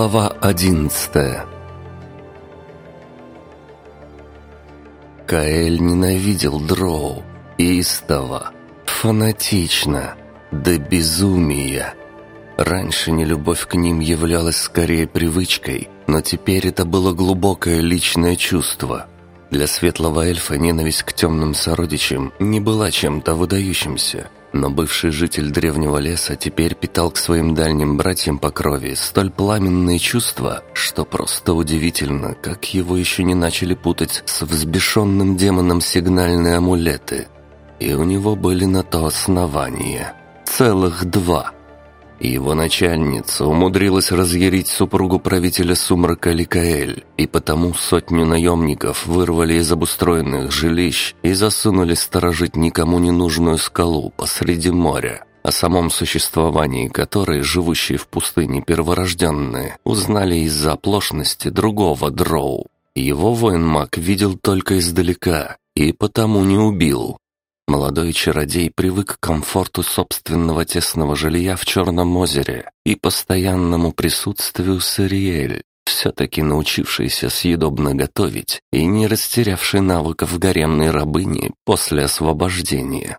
Глава одиннадцатая Каэль ненавидел дроу, истово, фанатично, до безумия. Раньше нелюбовь к ним являлась скорее привычкой, но теперь это было глубокое личное чувство. Для светлого эльфа ненависть к темным сородичам не была чем-то выдающимся – но бывший житель древнего леса теперь питал к своим дальним братьям по крови столь пламенные чувства, что просто удивительно, как его еще не начали путать с взбешенным демоном сигнальные амулеты. И у него были на то основания. Целых два – его начальница умудрилась разъярить супругу правителя сумрака Ликаэль, и потому сотню наемников вырвали из обустроенных жилищ и засунули сторожить никому не нужную скалу посреди моря, о самом существовании которой живущие в пустыне перворожденные узнали из-за оплошности другого дроу. Его воин-маг видел только издалека и потому не убил, Молодой чародей привык к комфорту собственного тесного жилья в Черном озере и постоянному присутствию Сариэль, все-таки научившийся съедобно готовить и не растерявший навыков гаремной рабыни после освобождения.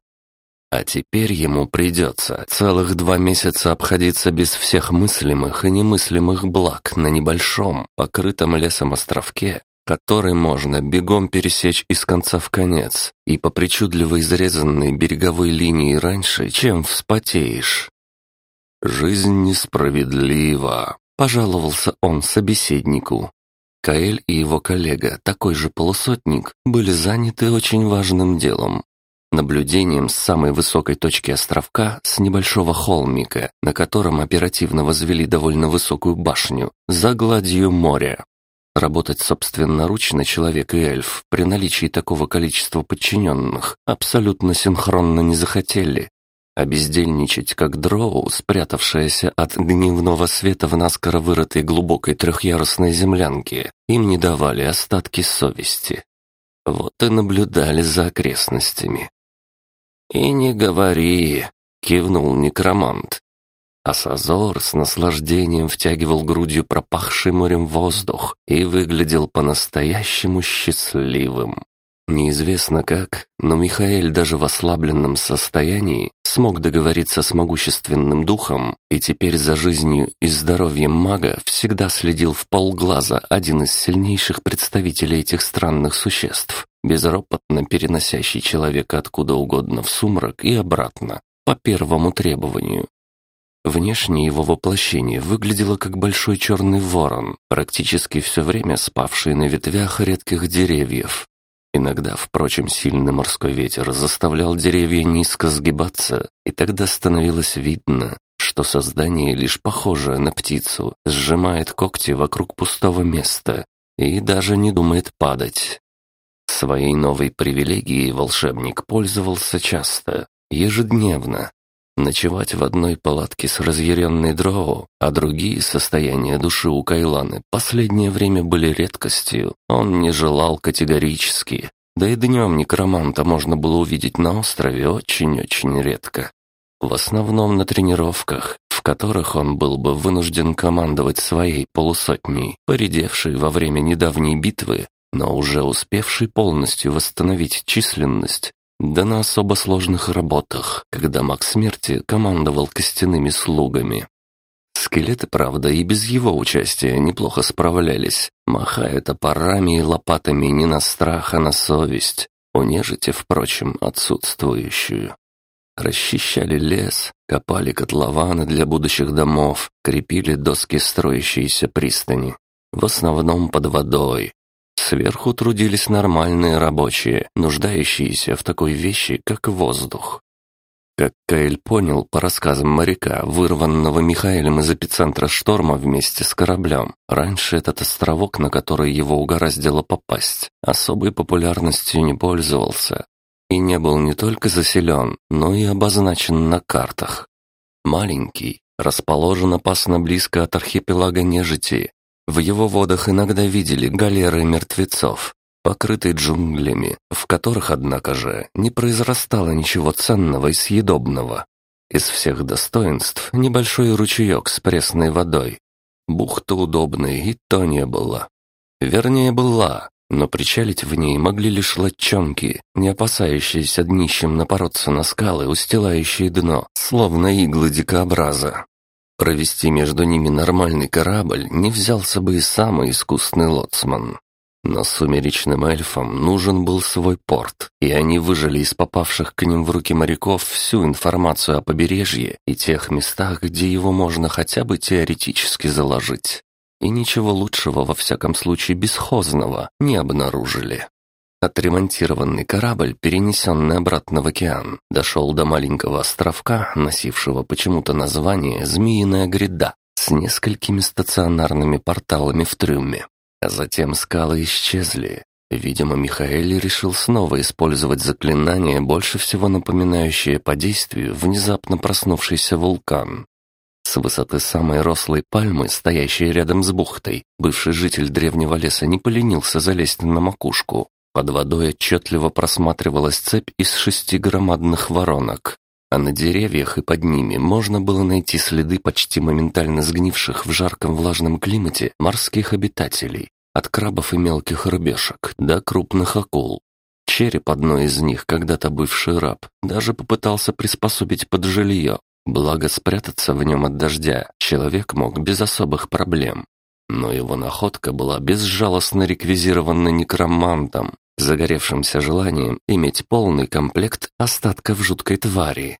А теперь ему придется целых два месяца обходиться без всех мыслимых и немыслимых благ на небольшом, покрытом лесом островке, который можно бегом пересечь из конца в конец и по причудливо изрезанной береговой линии раньше, чем вспотеешь. «Жизнь несправедлива», — пожаловался он собеседнику. Каэль и его коллега, такой же полусотник, были заняты очень важным делом. Наблюдением с самой высокой точки островка, с небольшого холмика, на котором оперативно возвели довольно высокую башню, за гладью моря. Работать собственноручно человек и эльф при наличии такого количества подчиненных абсолютно синхронно не захотели. А бездельничать, как дроу, спрятавшаяся от дневного света в наскоро вырытой глубокой трехъярусной землянке, им не давали остатки совести. Вот и наблюдали за окрестностями. «И не говори», — кивнул некромант. Асазор с наслаждением втягивал грудью пропахший морем воздух и выглядел по-настоящему счастливым. Неизвестно как, но Михаэль даже в ослабленном состоянии смог договориться с могущественным духом, и теперь за жизнью и здоровьем мага всегда следил в полглаза один из сильнейших представителей этих странных существ, безропотно переносящий человека откуда угодно в сумрак и обратно, по первому требованию. Внешне его воплощение выглядело как большой черный ворон, практически все время спавший на ветвях редких деревьев. Иногда, впрочем, сильный морской ветер заставлял деревья низко сгибаться, и тогда становилось видно, что создание, лишь похожее на птицу, сжимает когти вокруг пустого места и даже не думает падать. Своей новой привилегией волшебник пользовался часто, ежедневно, Ночевать в одной палатке с разъяренной дроу, а другие состояния души у Кайланы последнее время были редкостью, он не желал категорически. Да и днем некроманта можно было увидеть на острове очень-очень редко. В основном на тренировках, в которых он был бы вынужден командовать своей полусотней, поредевшей во время недавней битвы, но уже успевший полностью восстановить численность да на особо сложных работах, когда маг смерти командовал костяными слугами. Скелеты, правда, и без его участия неплохо справлялись, махая топорами и лопатами не на страх, а на совесть, у нежити, впрочем, отсутствующую. Расчищали лес, копали котлованы для будущих домов, крепили доски строящейся пристани. В основном под водой, Сверху трудились нормальные рабочие, нуждающиеся в такой вещи, как воздух. Как Каэль понял по рассказам моряка, вырванного Михаилом из эпицентра шторма вместе с кораблем, раньше этот островок, на который его угораздило попасть, особой популярностью не пользовался и не был не только заселен, но и обозначен на картах. Маленький, расположен опасно близко от архипелага нежити, в его водах иногда видели галеры мертвецов, покрытые джунглями, в которых, однако же, не произрастало ничего ценного и съедобного. Из всех достоинств небольшой ручеек с пресной водой. Бухта удобная и то не было. Вернее, была, но причалить в ней могли лишь лодчонки, не опасающиеся днищем напороться на скалы, устилающие дно, словно иглы дикообраза. Провести между ними нормальный корабль не взялся бы и самый искусный лоцман. Но сумеречным эльфам нужен был свой порт, и они выжили из попавших к ним в руки моряков всю информацию о побережье и тех местах, где его можно хотя бы теоретически заложить. И ничего лучшего, во всяком случае бесхозного, не обнаружили. Отремонтированный корабль, перенесенный обратно в океан, дошел до маленького островка, носившего почему-то название «Змеиная гряда», с несколькими стационарными порталами в трюме. А затем скалы исчезли. Видимо, Михаэль решил снова использовать заклинание, больше всего напоминающее по действию внезапно проснувшийся вулкан. С высоты самой рослой пальмы, стоящей рядом с бухтой, бывший житель древнего леса не поленился залезть на макушку, под водой отчетливо просматривалась цепь из шести громадных воронок, а на деревьях и под ними можно было найти следы почти моментально сгнивших в жарком влажном климате морских обитателей, от крабов и мелких рыбешек до крупных акул. Череп одной из них, когда-то бывший раб, даже попытался приспособить под жилье, благо спрятаться в нем от дождя человек мог без особых проблем. Но его находка была безжалостно реквизирована некромантом, загоревшимся желанием иметь полный комплект остатков жуткой твари.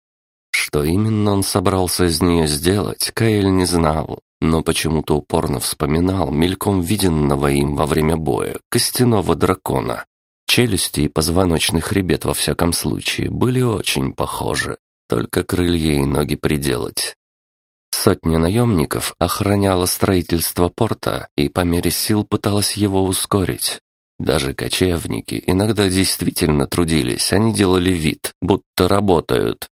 Что именно он собрался из нее сделать, Каэль не знал, но почему-то упорно вспоминал мельком виденного им во время боя костяного дракона. Челюсти и позвоночный хребет во всяком случае были очень похожи, только крылья и ноги приделать. Сотня наемников охраняла строительство порта и по мере сил пыталась его ускорить. Даже кочевники иногда действительно трудились, они делали вид, будто работают.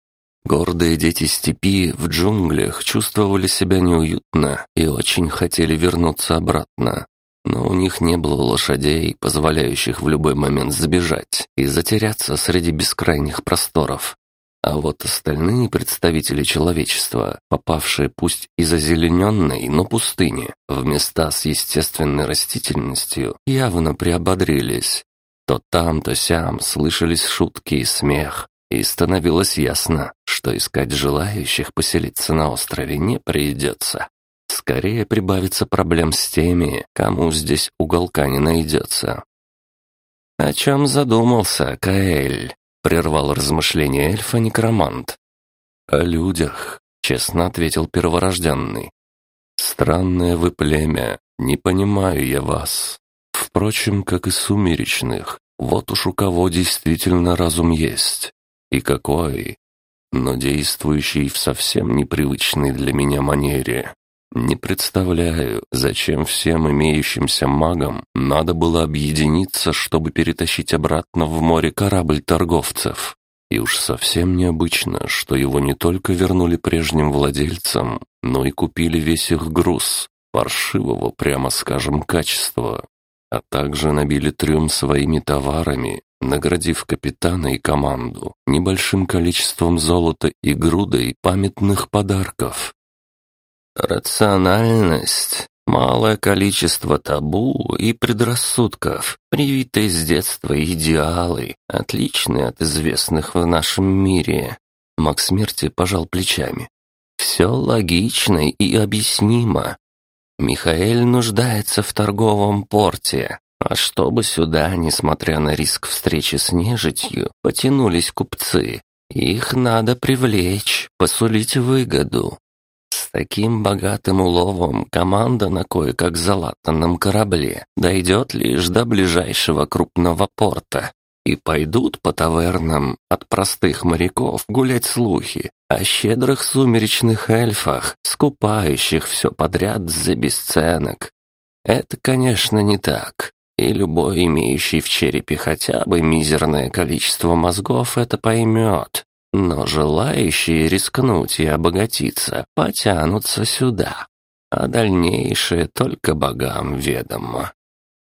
Гордые дети степи в джунглях чувствовали себя неуютно и очень хотели вернуться обратно. Но у них не было лошадей, позволяющих в любой момент сбежать и затеряться среди бескрайних просторов. А вот остальные представители человечества, попавшие пусть и зазелененной, но пустыне, в места с естественной растительностью, явно приободрились. То там, то сям слышались шутки и смех, и становилось ясно, что искать желающих поселиться на острове не придется. Скорее прибавится проблем с теми, кому здесь уголка не найдется. «О чем задумался, Каэль?» Прервал размышления эльфа некромант. «О людях», — честно ответил перворожденный. «Странное вы племя, не понимаю я вас. Впрочем, как и сумеречных, вот уж у кого действительно разум есть. И какой, но действующий в совсем непривычной для меня манере. Не представляю, зачем всем имеющимся магам надо было объединиться, чтобы перетащить обратно в море корабль торговцев. И уж совсем необычно, что его не только вернули прежним владельцам, но и купили весь их груз, паршивого, прямо скажем, качества, а также набили трюм своими товарами, наградив капитана и команду небольшим количеством золота и грудой памятных подарков. Рациональность, малое количество табу и предрассудков, привитые с детства идеалы, отличные от известных в нашем мире. Маг смерти пожал плечами. Все логично и объяснимо. Михаэль нуждается в торговом порте, а чтобы сюда, несмотря на риск встречи с нежитью, потянулись купцы, их надо привлечь, посулить выгоду. Таким богатым уловом команда на кое-как залатанном корабле дойдет лишь до ближайшего крупного порта. И пойдут по тавернам от простых моряков гулять слухи о щедрых сумеречных эльфах, скупающих все подряд за бесценок. Это, конечно, не так. И любой, имеющий в черепе хотя бы мизерное количество мозгов, это поймет. Но желающие рискнуть и обогатиться потянутся сюда, а дальнейшее только богам ведомо.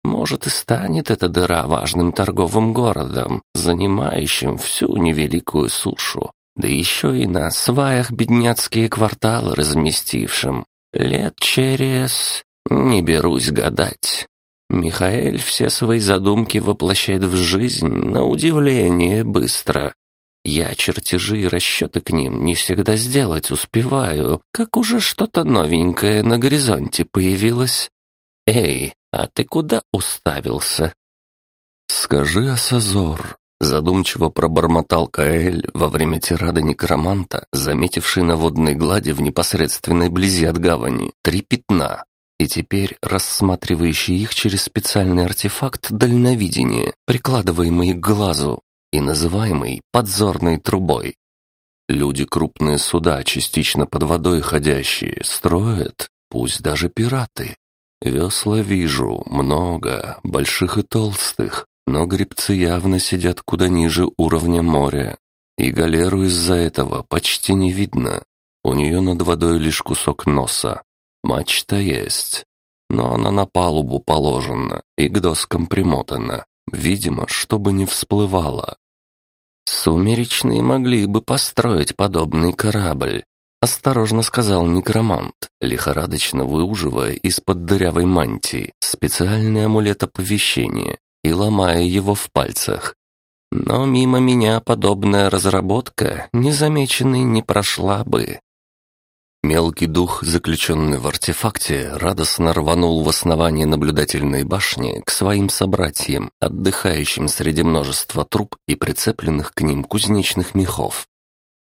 Может и станет эта дыра важным торговым городом, занимающим всю невеликую сушу, да еще и на сваях бедняцкие кварталы разместившим. Лет через... не берусь гадать. Михаэль все свои задумки воплощает в жизнь на удивление быстро. Я чертежи и расчеты к ним не всегда сделать успеваю, как уже что-то новенькое на горизонте появилось. Эй, а ты куда уставился? Скажи, Асазор, задумчиво пробормотал Каэль во время тирады некроманта, заметивший на водной глади в непосредственной близи от гавани три пятна, и теперь рассматривающий их через специальный артефакт дальновидения, прикладываемый к глазу и называемый подзорной трубой. Люди крупные суда, частично под водой ходящие, строят, пусть даже пираты. Весла вижу, много, больших и толстых, но грибцы явно сидят куда ниже уровня моря. И галеру из-за этого почти не видно. У нее над водой лишь кусок носа. Мачта есть, но она на палубу положена и к доскам примотана, видимо, чтобы не всплывала. «Сумеречные могли бы построить подобный корабль», — осторожно сказал некромант, лихорадочно выуживая из-под дырявой мантии специальный амулет оповещения и ломая его в пальцах. Но мимо меня подобная разработка незамеченной не прошла бы. Мелкий дух, заключенный в артефакте, радостно рванул в основание наблюдательной башни к своим собратьям, отдыхающим среди множества труб и прицепленных к ним кузнечных мехов.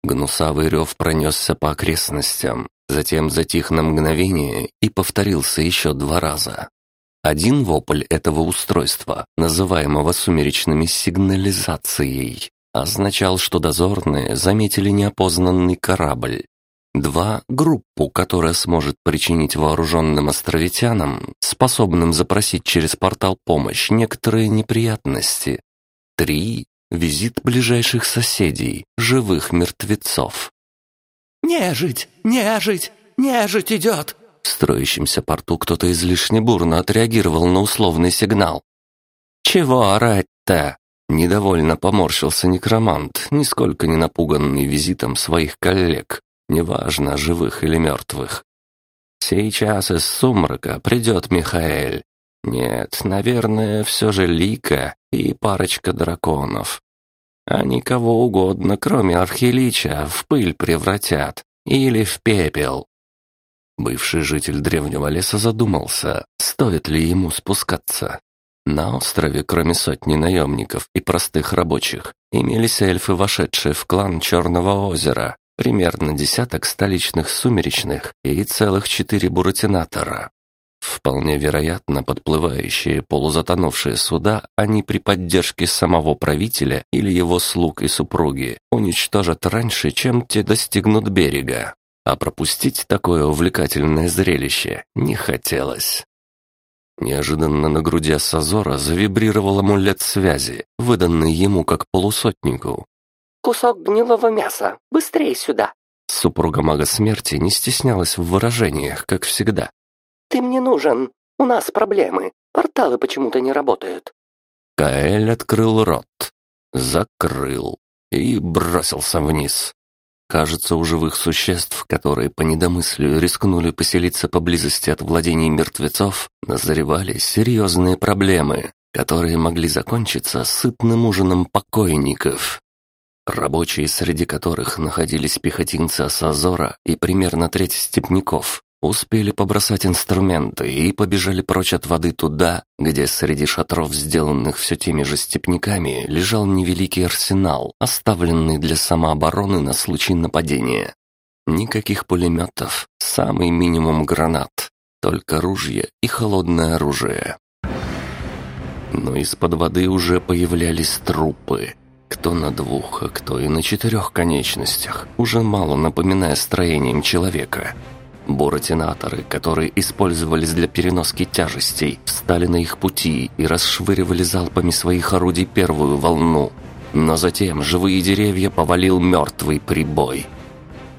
Гнусавый рев пронесся по окрестностям, затем затих на мгновение и повторился еще два раза. Один вопль этого устройства, называемого сумеречными сигнализацией, означал, что дозорные заметили неопознанный корабль, Два — группу, которая сможет причинить вооруженным островитянам, способным запросить через портал помощь, некоторые неприятности. Три — визит ближайших соседей, живых мертвецов. «Нежить! Нежить! Нежить идет!» В строящемся порту кто-то излишне бурно отреагировал на условный сигнал. «Чего орать-то?» Недовольно поморщился некромант, нисколько не напуганный визитом своих коллег неважно, живых или мертвых. Сейчас из сумрака придет Михаэль. Нет, наверное, все же Лика и парочка драконов. Они кого угодно, кроме Архилича, в пыль превратят или в пепел. Бывший житель древнего леса задумался, стоит ли ему спускаться. На острове, кроме сотни наемников и простых рабочих, имелись эльфы, вошедшие в клан Черного озера, примерно десяток столичных сумеречных и целых четыре буратинатора. Вполне вероятно, подплывающие полузатонувшие суда они при поддержке самого правителя или его слуг и супруги уничтожат раньше, чем те достигнут берега. А пропустить такое увлекательное зрелище не хотелось. Неожиданно на груди Сазора завибрировал амулет связи, выданный ему как полусотнику. Кусок гнилого мяса! Быстрее сюда!» Супруга мага смерти не стеснялась в выражениях, как всегда. «Ты мне нужен! У нас проблемы! Порталы почему-то не работают!» Каэль открыл рот, закрыл и бросился вниз. Кажется, у живых существ, которые по недомыслию рискнули поселиться поблизости от владений мертвецов, назревали серьезные проблемы, которые могли закончиться сытным ужином покойников. Рабочие, среди которых находились пехотинцы Асазора и примерно треть степняков, успели побросать инструменты и побежали прочь от воды туда, где среди шатров, сделанных все теми же степняками, лежал невеликий арсенал, оставленный для самообороны на случай нападения. Никаких пулеметов, самый минимум гранат, только ружья и холодное оружие. Но из-под воды уже появлялись трупы, кто на двух, а кто и на четырех конечностях, уже мало напоминая строением человека. Буратинаторы, которые использовались для переноски тяжестей, встали на их пути и расшвыривали залпами своих орудий первую волну. Но затем живые деревья повалил мертвый прибой.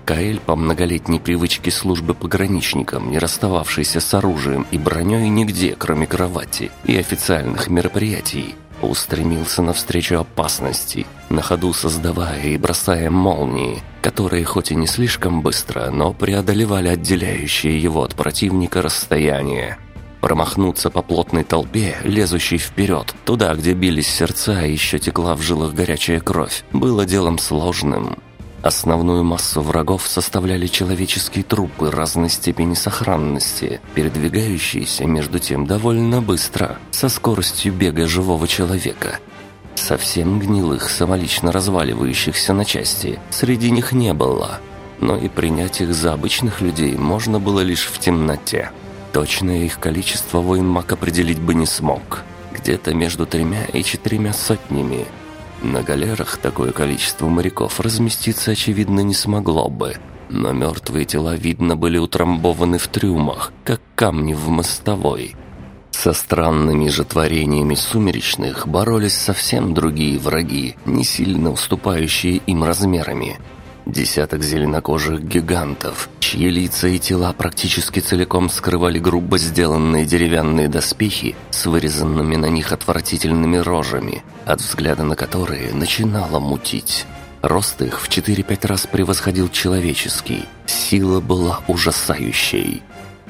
Каэль по многолетней привычке службы пограничникам, не расстававшийся с оружием и броней нигде, кроме кровати и официальных мероприятий, устремился навстречу опасности, на ходу создавая и бросая молнии, которые хоть и не слишком быстро, но преодолевали отделяющие его от противника расстояние. Промахнуться по плотной толпе, лезущей вперед, туда, где бились сердца и еще текла в жилах горячая кровь, было делом сложным. Основную массу врагов составляли человеческие трупы разной степени сохранности, передвигающиеся между тем довольно быстро, со скоростью бега живого человека. Совсем гнилых, самолично разваливающихся на части среди них не было, но и принять их за обычных людей можно было лишь в темноте. Точное их количество воин маг определить бы не смог. Где-то между тремя и четырьмя сотнями – на галерах такое количество моряков разместиться, очевидно, не смогло бы. Но мертвые тела, видно, были утрамбованы в трюмах, как камни в мостовой. Со странными же творениями сумеречных боролись совсем другие враги, не сильно уступающие им размерами – Десяток зеленокожих гигантов, чьи лица и тела практически целиком скрывали грубо сделанные деревянные доспехи с вырезанными на них отвратительными рожами, от взгляда на которые начинало мутить. Рост их в 4-5 раз превосходил человеческий, сила была ужасающей.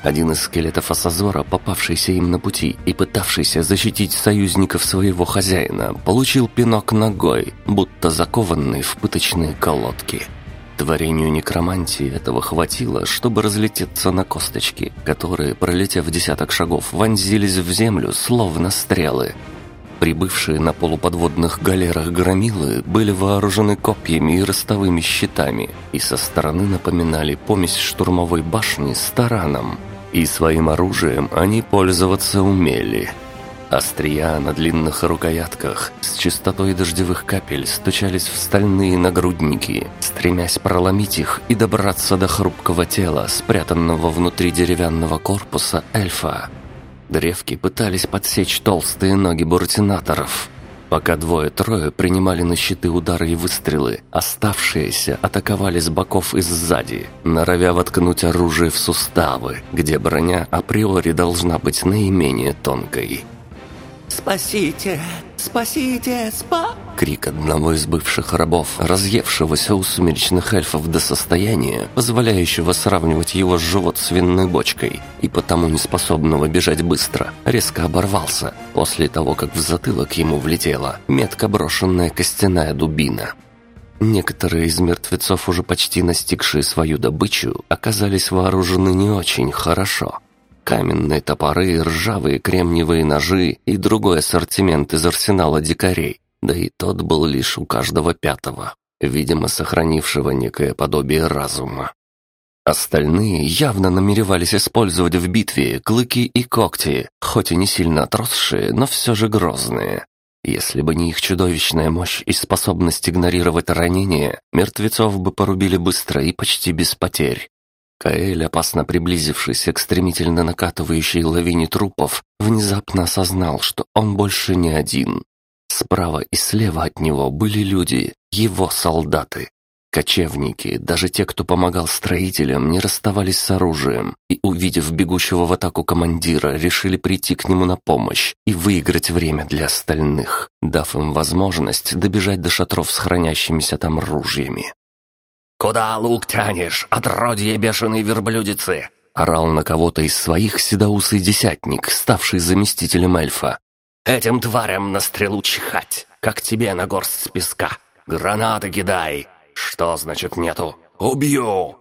Один из скелетов Асазора, попавшийся им на пути и пытавшийся защитить союзников своего хозяина, получил пинок ногой, будто закованный в пыточные колодки. Творению некромантии этого хватило, чтобы разлететься на косточки, которые, пролетев десяток шагов, вонзились в землю, словно стрелы. Прибывшие на полуподводных галерах громилы были вооружены копьями и ростовыми щитами, и со стороны напоминали помесь штурмовой башни с тараном. И своим оружием они пользоваться умели – Острия на длинных рукоятках с частотой дождевых капель стучались в стальные нагрудники, стремясь проломить их и добраться до хрупкого тела, спрятанного внутри деревянного корпуса эльфа. Древки пытались подсечь толстые ноги буратинаторов, пока двое-трое принимали на щиты удары и выстрелы, оставшиеся атаковали с боков и сзади, норовя воткнуть оружие в суставы, где броня априори должна быть наименее тонкой. «Спасите! Спасите! Спа...» Крик одного из бывших рабов, разъевшегося у сумеречных эльфов до состояния, позволяющего сравнивать его с живот свиной бочкой, и потому неспособного бежать быстро, резко оборвался после того, как в затылок ему влетела метко брошенная костяная дубина. Некоторые из мертвецов, уже почти настигшие свою добычу, оказались вооружены не очень хорошо – каменные топоры, ржавые кремниевые ножи и другой ассортимент из арсенала дикарей. Да и тот был лишь у каждого пятого, видимо, сохранившего некое подобие разума. Остальные явно намеревались использовать в битве клыки и когти, хоть и не сильно отросшие, но все же грозные. Если бы не их чудовищная мощь и способность игнорировать ранения, мертвецов бы порубили быстро и почти без потерь. Каэль, опасно приблизившийся к стремительно накатывающей лавине трупов, внезапно осознал, что он больше не один. Справа и слева от него были люди, его солдаты. Кочевники, даже те, кто помогал строителям, не расставались с оружием и, увидев бегущего в атаку командира, решили прийти к нему на помощь и выиграть время для остальных, дав им возможность добежать до шатров с хранящимися там ружьями. «Куда лук тянешь, отродье бешеной верблюдицы?» Орал на кого-то из своих седоусый десятник, ставший заместителем эльфа. «Этим тварям на стрелу чихать, как тебе на горсть песка. Гранаты кидай. Что значит нету? Убью!»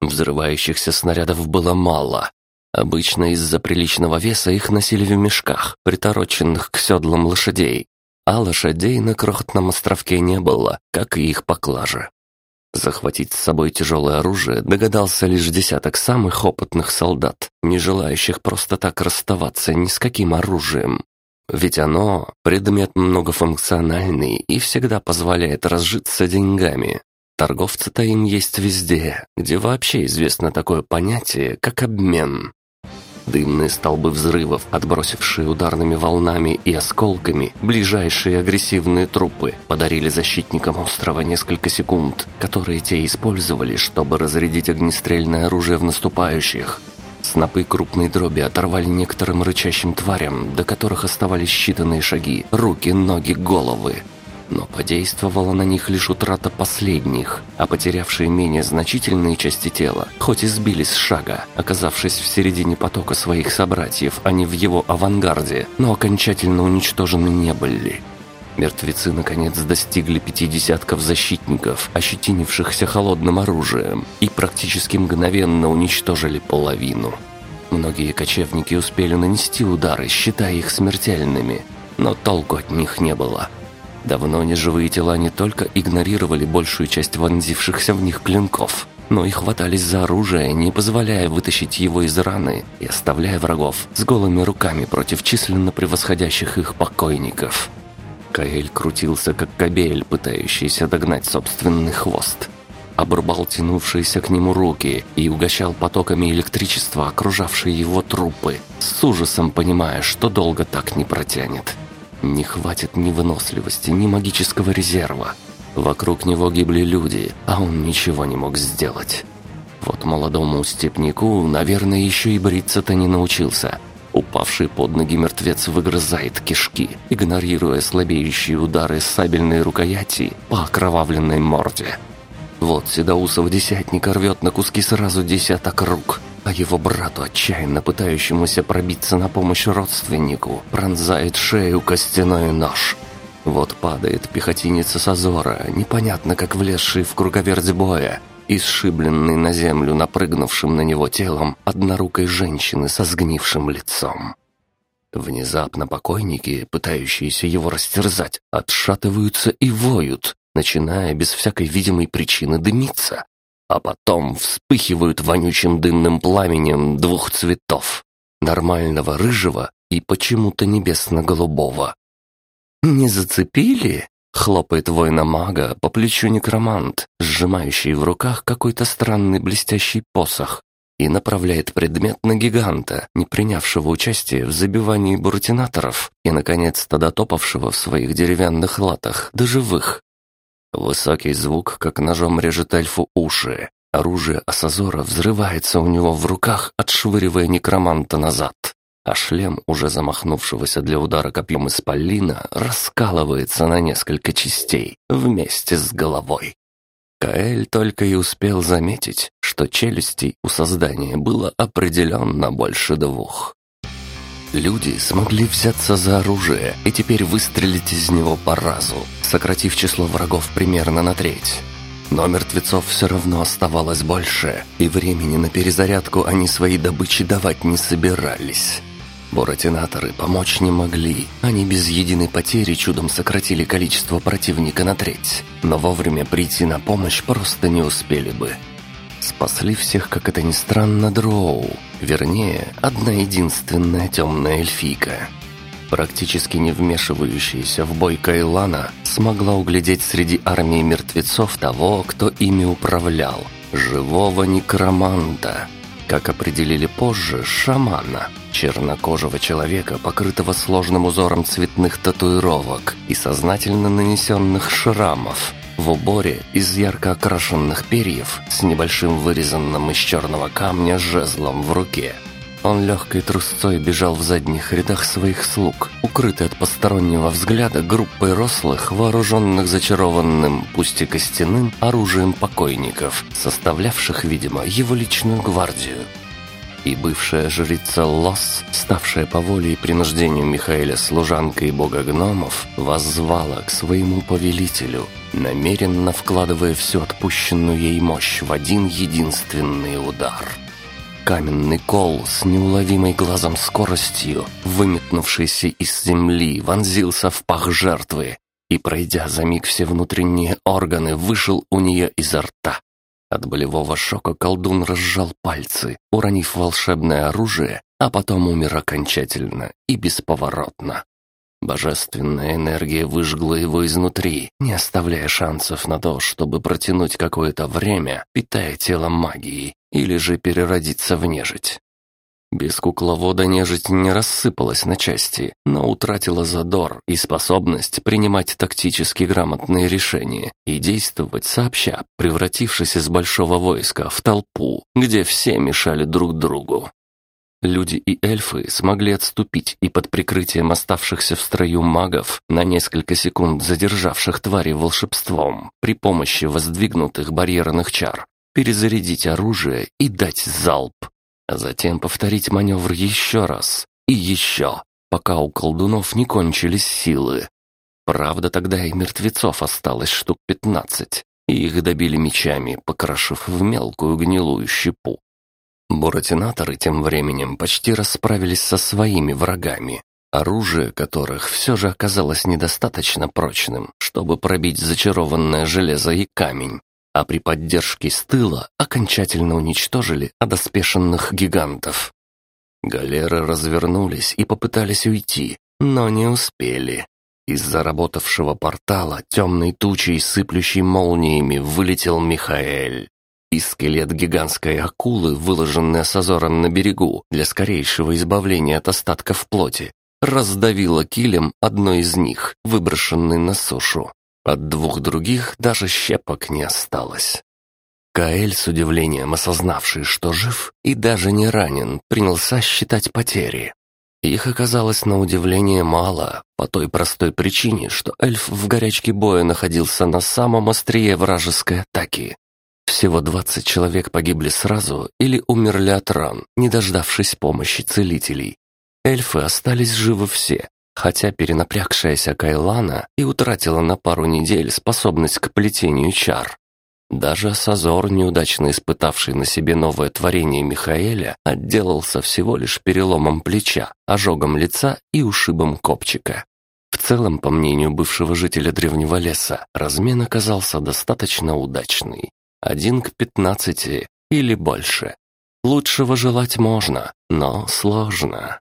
Взрывающихся снарядов было мало. Обычно из-за приличного веса их носили в мешках, притороченных к седлам лошадей. А лошадей на крохотном островке не было, как и их поклажа. Захватить с собой тяжелое оружие догадался лишь десяток самых опытных солдат, не желающих просто так расставаться ни с каким оружием. Ведь оно – предмет многофункциональный и всегда позволяет разжиться деньгами. Торговцы-то им есть везде, где вообще известно такое понятие, как обмен. Дымные столбы взрывов, отбросившие ударными волнами и осколками ближайшие агрессивные трупы, подарили защитникам острова несколько секунд, которые те использовали, чтобы разрядить огнестрельное оружие в наступающих. Снопы крупной дроби оторвали некоторым рычащим тварям, до которых оставались считанные шаги, руки, ноги, головы. Но подействовала на них лишь утрата последних, а потерявшие менее значительные части тела, хоть и сбились с шага, оказавшись в середине потока своих собратьев, а не в его авангарде, но окончательно уничтожены не были. Мертвецы наконец достигли пяти десятков защитников, ощетинившихся холодным оружием, и практически мгновенно уничтожили половину. Многие кочевники успели нанести удары, считая их смертельными, но толку от них не было. Давно неживые тела не только игнорировали большую часть вонзившихся в них клинков, но и хватались за оружие, не позволяя вытащить его из раны и оставляя врагов с голыми руками против численно превосходящих их покойников. Каэль крутился, как кобель, пытающийся догнать собственный хвост. Обрубал тянувшиеся к нему руки и угощал потоками электричества окружавшие его трупы, с ужасом понимая, что долго так не протянет. Не хватит ни выносливости, ни магического резерва. Вокруг него гибли люди, а он ничего не мог сделать. Вот молодому степнику, наверное, еще и бриться-то не научился – Упавший под ноги мертвец выгрызает кишки, игнорируя слабеющие удары сабельной рукояти по окровавленной морде. Вот Седоусов десятник рвет на куски сразу десяток рук, а его брату, отчаянно пытающемуся пробиться на помощь родственнику, пронзает шею костяной нож. Вот падает пехотинец Сазора, непонятно как влезший в круговерть боя, и сшибленный на землю напрыгнувшим на него телом однорукой женщины со сгнившим лицом. Внезапно покойники, пытающиеся его растерзать, отшатываются и воют, начиная без всякой видимой причины дымиться, а потом вспыхивают вонючим дымным пламенем двух цветов — нормального рыжего и почему-то небесно-голубого. «Не зацепили?» Хлопает воина-мага по плечу некромант, сжимающий в руках какой-то странный блестящий посох, и направляет предмет на гиганта, не принявшего участия в забивании буратинаторов и, наконец-то, дотопавшего в своих деревянных латах до живых. Высокий звук, как ножом режет эльфу уши. Оружие Асазора взрывается у него в руках, отшвыривая некроманта назад а шлем, уже замахнувшегося для удара копьем из полина, раскалывается на несколько частей вместе с головой. Каэль только и успел заметить, что челюстей у создания было определенно больше двух. Люди смогли взяться за оружие и теперь выстрелить из него по разу, сократив число врагов примерно на треть. Но мертвецов все равно оставалось больше, и времени на перезарядку они своей добычи давать не собирались. Буратинаторы помочь не могли. Они без единой потери чудом сократили количество противника на треть. Но вовремя прийти на помощь просто не успели бы. Спасли всех, как это ни странно, дроу. Вернее, одна единственная темная эльфийка. Практически не вмешивающаяся в бой Кайлана смогла углядеть среди армии мертвецов того, кто ими управлял. Живого некроманта. Как определили позже, шамана – чернокожего человека, покрытого сложным узором цветных татуировок и сознательно нанесенных шрамов, в уборе из ярко окрашенных перьев с небольшим вырезанным из черного камня жезлом в руке. Он легкой трусцой бежал в задних рядах своих слуг, укрытый от постороннего взгляда группой рослых, вооруженных зачарованным, пусть и костяным, оружием покойников, составлявших, видимо, его личную гвардию и бывшая жрица Лос, ставшая по воле и принуждению Михаэля служанкой бога гномов, воззвала к своему повелителю, намеренно вкладывая всю отпущенную ей мощь в один единственный удар. Каменный кол с неуловимой глазом скоростью, выметнувшийся из земли, вонзился в пах жертвы и, пройдя за миг все внутренние органы, вышел у нее изо рта. От болевого шока колдун разжал пальцы, уронив волшебное оружие, а потом умер окончательно и бесповоротно. Божественная энергия выжгла его изнутри, не оставляя шансов на то, чтобы протянуть какое-то время, питая тело магией, или же переродиться в нежить. Без кукловода нежить не рассыпалась на части, но утратила задор и способность принимать тактически грамотные решения и действовать сообща, превратившись из большого войска в толпу, где все мешали друг другу. Люди и эльфы смогли отступить и под прикрытием оставшихся в строю магов, на несколько секунд задержавших твари волшебством, при помощи воздвигнутых барьерных чар, перезарядить оружие и дать залп, а затем повторить маневр еще раз и еще, пока у колдунов не кончились силы. Правда, тогда и мертвецов осталось штук пятнадцать, и их добили мечами, покрошив в мелкую гнилую щепу. Буратинаторы тем временем почти расправились со своими врагами, оружие которых все же оказалось недостаточно прочным, чтобы пробить зачарованное железо и камень, а при поддержке с тыла окончательно уничтожили одоспешенных гигантов. Галеры развернулись и попытались уйти, но не успели. Из заработавшего портала темной тучей, сыплющей молниями, вылетел Михаэль и скелет гигантской акулы, выложенный созором на берегу для скорейшего избавления от остатков плоти, раздавило килем одной из них, выброшенный на сушу. От двух других даже щепок не осталось. Каэль, с удивлением осознавший, что жив и даже не ранен, принялся считать потери. Их оказалось на удивление мало, по той простой причине, что эльф в горячке боя находился на самом острие вражеской атаки. Всего 20 человек погибли сразу или умерли от ран, не дождавшись помощи целителей. Эльфы остались живы все, хотя перенапрягшаяся Кайлана и утратила на пару недель способность к плетению чар. Даже Сазор, неудачно испытавший на себе новое творение Михаэля, отделался всего лишь переломом плеча, ожогом лица и ушибом копчика. В целом, по мнению бывшего жителя древнего леса, размен оказался достаточно удачный. Один к пятнадцати или больше. Лучшего желать можно, но сложно.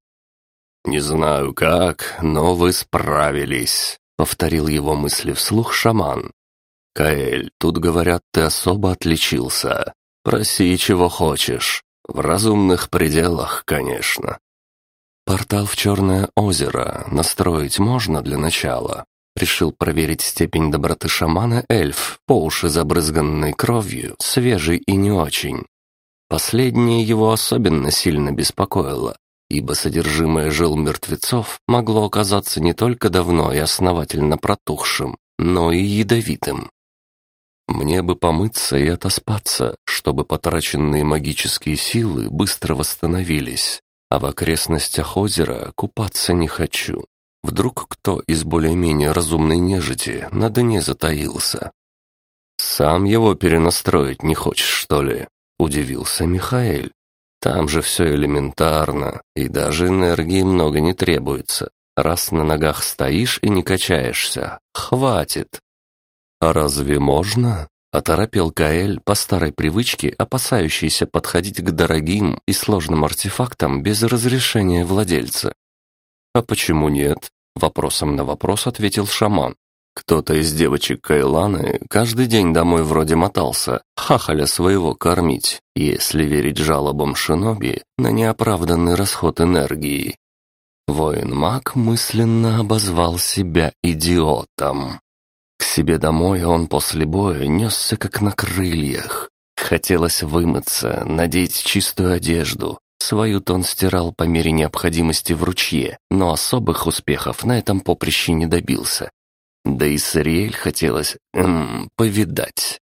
«Не знаю как, но вы справились», — повторил его мысли вслух шаман. «Каэль, тут, говорят, ты особо отличился. Проси, чего хочешь. В разумных пределах, конечно». «Портал в Черное озеро настроить можно для начала?» Решил проверить степень доброты шамана эльф, по уши забрызганной кровью, свежий и не очень. Последнее его особенно сильно беспокоило, ибо содержимое жил мертвецов могло оказаться не только давно и основательно протухшим, но и ядовитым. Мне бы помыться и отоспаться, чтобы потраченные магические силы быстро восстановились, а в окрестностях озера купаться не хочу. Вдруг кто из более-менее разумной нежити на дне затаился? «Сам его перенастроить не хочешь, что ли?» — удивился Михаэль. «Там же все элементарно, и даже энергии много не требуется. Раз на ногах стоишь и не качаешься, хватит». «А разве можно?» — оторопел Каэль по старой привычке, опасающийся подходить к дорогим и сложным артефактам без разрешения владельца. «А почему нет?» — вопросом на вопрос ответил шаман. Кто-то из девочек Кайланы каждый день домой вроде мотался, хахаля своего кормить, если верить жалобам шиноби на неоправданный расход энергии. Воин-маг мысленно обозвал себя идиотом. К себе домой он после боя несся как на крыльях. Хотелось вымыться, надеть чистую одежду, Свою-то он стирал по мере необходимости в ручье, но особых успехов на этом поприще не добился. Да и Сариэль хотелось, эм, повидать.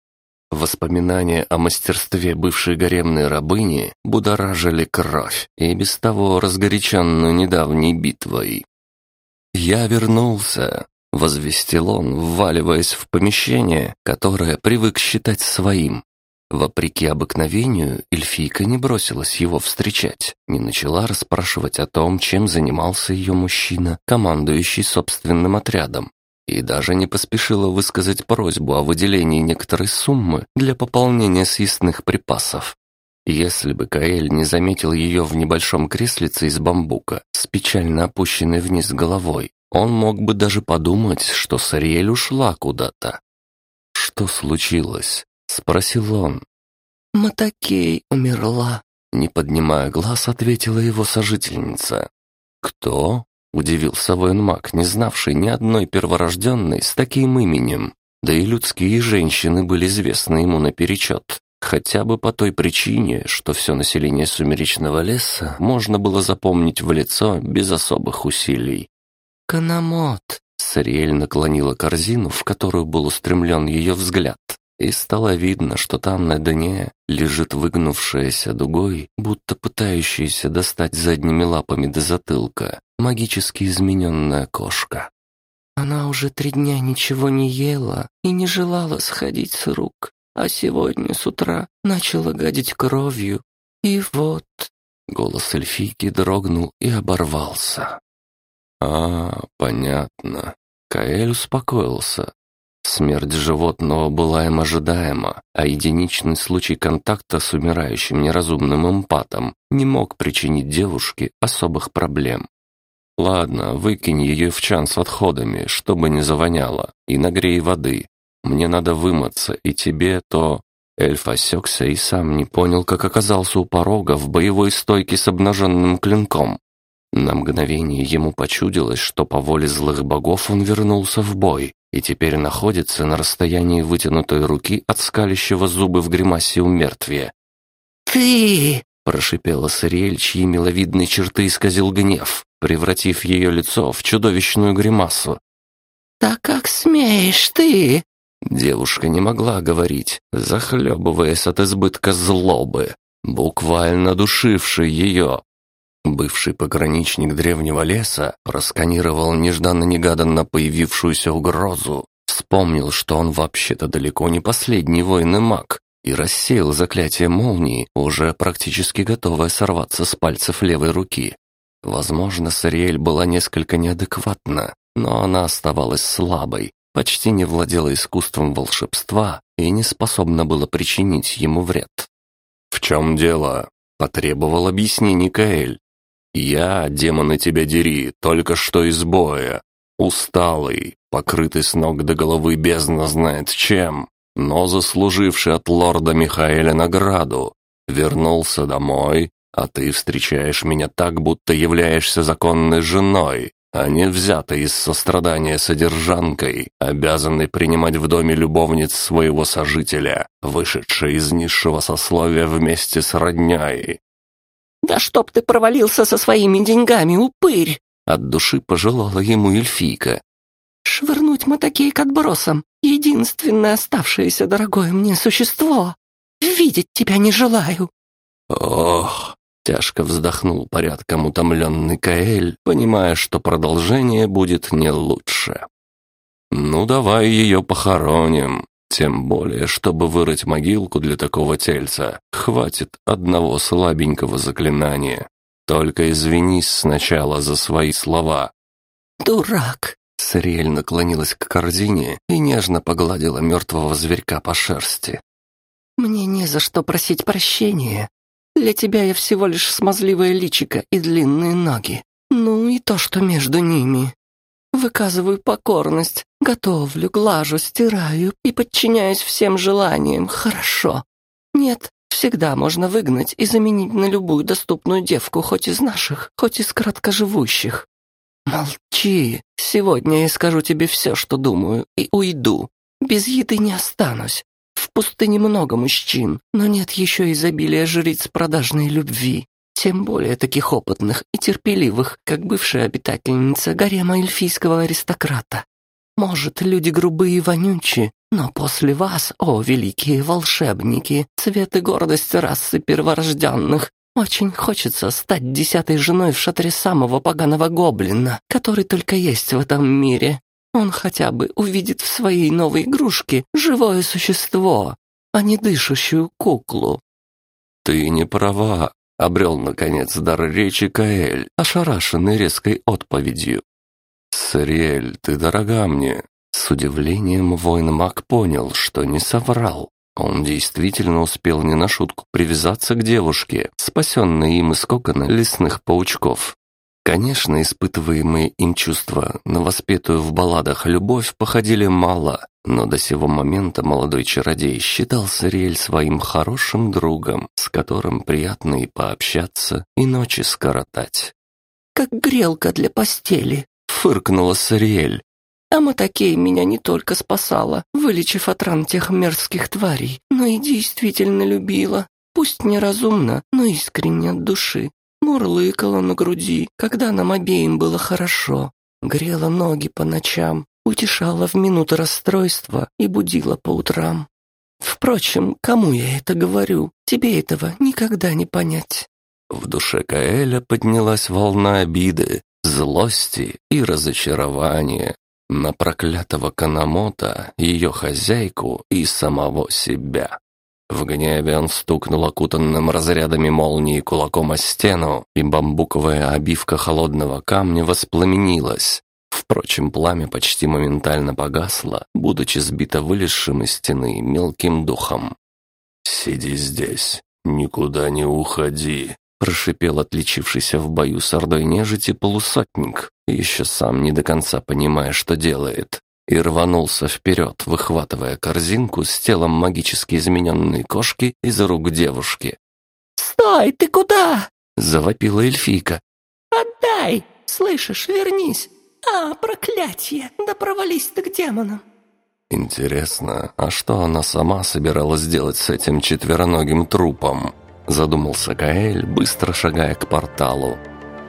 Воспоминания о мастерстве бывшей гаремной рабыни будоражили кровь и без того разгоряченную недавней битвой. «Я вернулся», — возвестил он, вваливаясь в помещение, которое привык считать своим. Вопреки обыкновению, эльфийка не бросилась его встречать, не начала расспрашивать о том, чем занимался ее мужчина, командующий собственным отрядом, и даже не поспешила высказать просьбу о выделении некоторой суммы для пополнения съестных припасов. Если бы Каэль не заметил ее в небольшом креслице из бамбука с печально опущенной вниз головой, он мог бы даже подумать, что Сариэль ушла куда-то. Что случилось? Спросил он. «Матакей умерла», — не поднимая глаз, ответила его сожительница. «Кто?» — удивился военмаг, не знавший ни одной перворожденной с таким именем. Да и людские женщины были известны ему наперечет. Хотя бы по той причине, что все население сумеречного леса можно было запомнить в лицо без особых усилий. «Канамот!» Сариэль наклонила корзину, в которую был устремлен ее взгляд, и стало видно, что там на дне лежит выгнувшаяся дугой, будто пытающаяся достать задними лапами до затылка, магически измененная кошка. Она уже три дня ничего не ела и не желала сходить с рук, а сегодня с утра начала гадить кровью. И вот...» Голос эльфийки дрогнул и оборвался. «А, понятно». Каэль успокоился. Смерть животного была им ожидаема, а единичный случай контакта с умирающим неразумным эмпатом не мог причинить девушке особых проблем. «Ладно, выкинь ее в чан с отходами, чтобы не завоняло, и нагрей воды. Мне надо вымыться, и тебе то...» Эльф осекся и сам не понял, как оказался у порога в боевой стойке с обнаженным клинком. На мгновение ему почудилось, что по воле злых богов он вернулся в бой и теперь находится на расстоянии вытянутой руки от скалящего зубы в гримасе умертвия. «Ты!» — прошипела Сариэль, чьи миловидные черты исказил гнев, превратив ее лицо в чудовищную гримасу. «Да как смеешь ты?» Девушка не могла говорить, захлебываясь от избытка злобы, буквально душившей ее. Бывший пограничник древнего леса просканировал нежданно-негаданно появившуюся угрозу, вспомнил, что он вообще-то далеко не последний воин маг, и рассеял заклятие молнии, уже практически готовое сорваться с пальцев левой руки. Возможно, Сариэль была несколько неадекватна, но она оставалась слабой, почти не владела искусством волшебства и не способна была причинить ему вред. «В чем дело?» — потребовал объяснений Каэль. «Я, демоны тебя дери, только что из боя. Усталый, покрытый с ног до головы бездна знает чем, но заслуживший от лорда Михаэля награду. Вернулся домой, а ты встречаешь меня так, будто являешься законной женой, а не взятой из сострадания содержанкой, обязанной принимать в доме любовниц своего сожителя, вышедшей из низшего сословия вместе с родней. «Да чтоб ты провалился со своими деньгами, упырь!» От души пожелала ему эльфийка. «Швырнуть мотоки к отбросам — единственное оставшееся дорогое мне существо. Видеть тебя не желаю». «Ох!» Тяжко вздохнул порядком утомленный Каэль, понимая, что продолжение будет не лучше. «Ну, давай ее похороним. Тем более, чтобы вырыть могилку для такого тельца, хватит одного слабенького заклинания. Только извинись сначала за свои слова». «Дурак!» Сариэль наклонилась к корзине и нежно погладила мертвого зверька по шерсти. «Мне не за что просить прощения. Для тебя я всего лишь смазливое личико и длинные ноги. Ну и то, что между ними. Выказываю покорность, готовлю, глажу, стираю и подчиняюсь всем желаниям, хорошо. Нет, всегда можно выгнать и заменить на любую доступную девку, хоть из наших, хоть из краткоживущих. Молчи, сегодня я скажу тебе все, что думаю, и уйду. Без еды не останусь. В пустыне много мужчин, но нет еще изобилия жриц продажной любви. Тем более таких опытных и терпеливых, как бывшая обитательница гарема эльфийского аристократа. Может, люди грубые и вонючие, но после вас, о, великие волшебники, цвет и гордость расы перворожденных, очень хочется стать десятой женой в шатре самого поганого гоблина, который только есть в этом мире. Он хотя бы увидит в своей новой игрушке живое существо, а не дышащую куклу. «Ты не права», — обрел, наконец, дар речи Каэль, ошарашенный резкой отповедью. «Сариэль, ты дорога мне». С удивлением воин Мак понял, что не соврал. Он действительно успел не на шутку привязаться к девушке, спасенной им из кокона лесных паучков. Конечно, испытываемые им чувства на воспетую в балладах любовь походили мало, но до сего момента молодой чародей считал Сариэль своим хорошим другом, с которым приятно и пообщаться, и ночи скоротать. «Как грелка для постели», — фыркнула Сариэль. А Матакей меня не только спасала, вылечив от ран тех мерзких тварей, но и действительно любила. Пусть неразумно, но искренне от души. Мурлыкала на груди, когда нам обеим было хорошо. Грела ноги по ночам, утешала в минуты расстройства и будила по утрам. Впрочем, кому я это говорю, тебе этого никогда не понять. В душе Каэля поднялась волна обиды, злости и разочарования на проклятого Канамота, ее хозяйку и самого себя. В гневе он стукнул окутанным разрядами молнии кулаком о стену, и бамбуковая обивка холодного камня воспламенилась. Впрочем, пламя почти моментально погасло, будучи сбито вылезшим из стены мелким духом. «Сиди здесь, никуда не уходи», — прошипел отличившийся в бою с ордой нежити полусотник, еще сам не до конца понимая, что делает и рванулся вперед, выхватывая корзинку с телом магически измененной кошки из рук девушки. «Стой, ты куда?» — завопила эльфийка. «Отдай! Слышишь, вернись! А, проклятие! Да провались ты к демонам!» «Интересно, а что она сама собиралась делать с этим четвероногим трупом?» Задумался Каэль, быстро шагая к порталу.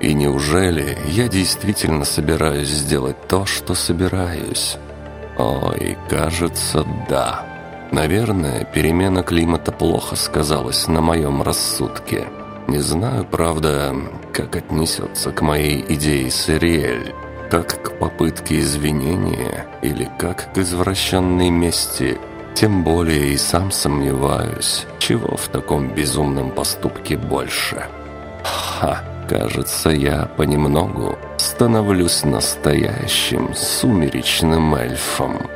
«И неужели я действительно собираюсь сделать то, что собираюсь?» Ой, кажется, да. Наверное, перемена климата плохо сказалась на моем рассудке. Не знаю, правда, как отнесется к моей идее Сириэль. Как к попытке извинения или как к извращенной мести. Тем более и сам сомневаюсь, чего в таком безумном поступке больше. Ха! Кажется, я понемногу становлюсь настоящим сумеречным эльфом».